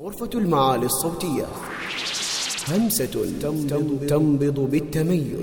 غرفة المعالي الصوتية. همسة تنبض, تنبض بالتميز.